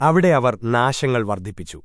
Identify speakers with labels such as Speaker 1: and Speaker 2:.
Speaker 1: അവിടെ അവർ നാശങ്ങൾ വർദ്ധിപ്പിച്ചു.